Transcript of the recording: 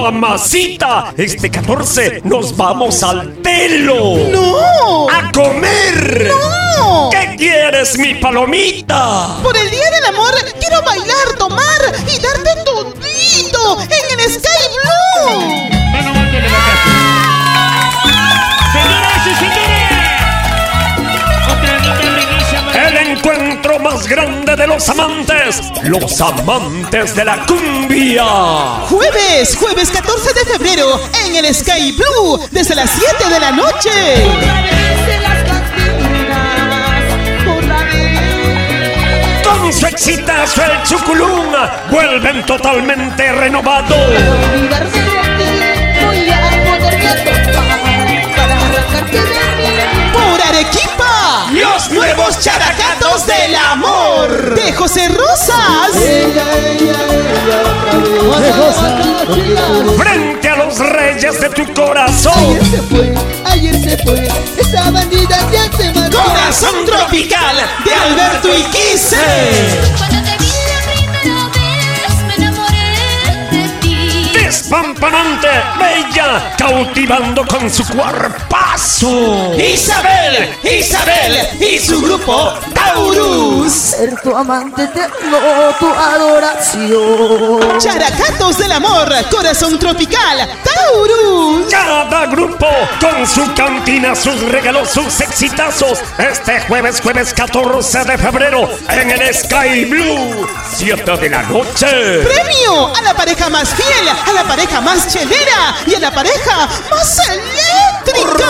Mamacita, este 14 nos vamos al telo. ¡No! ¡A comer! ¡No! ¿Qué quieres, mi palomita? Por el Día del Amor quiero bailar, tomar más grande de los amantes, los amantes de la cumbia. Jueves, jueves 14 de febrero en el Sky Blue desde las 7 de la noche. Con su exitazo el chuculún, vuelven totalmente renovados. Por Arequipa, Los nuevos Characatos del Amor de José Rosas. frente a los reyes de tu corazón. Ayer se fue, ayer se fue, esa bandida ya se mató. Corazón tropical de Alberto Iquice. Despampanante, bella, cautivando con su cuerpazo. Isabel, Isabel y su grupo Taurus. Ser tu amante eterno, tu adoración. Characatos del Amor, Corazón Tropical, Taurus. Cada grupo con su cantina, sus regalos, sus exitazos. Este jueves, jueves 14 de febrero, en el Sky Blue, 7 de la noche. Premio a la pareja más fiel, a la pareja más chelera y a la pareja más eléctrica.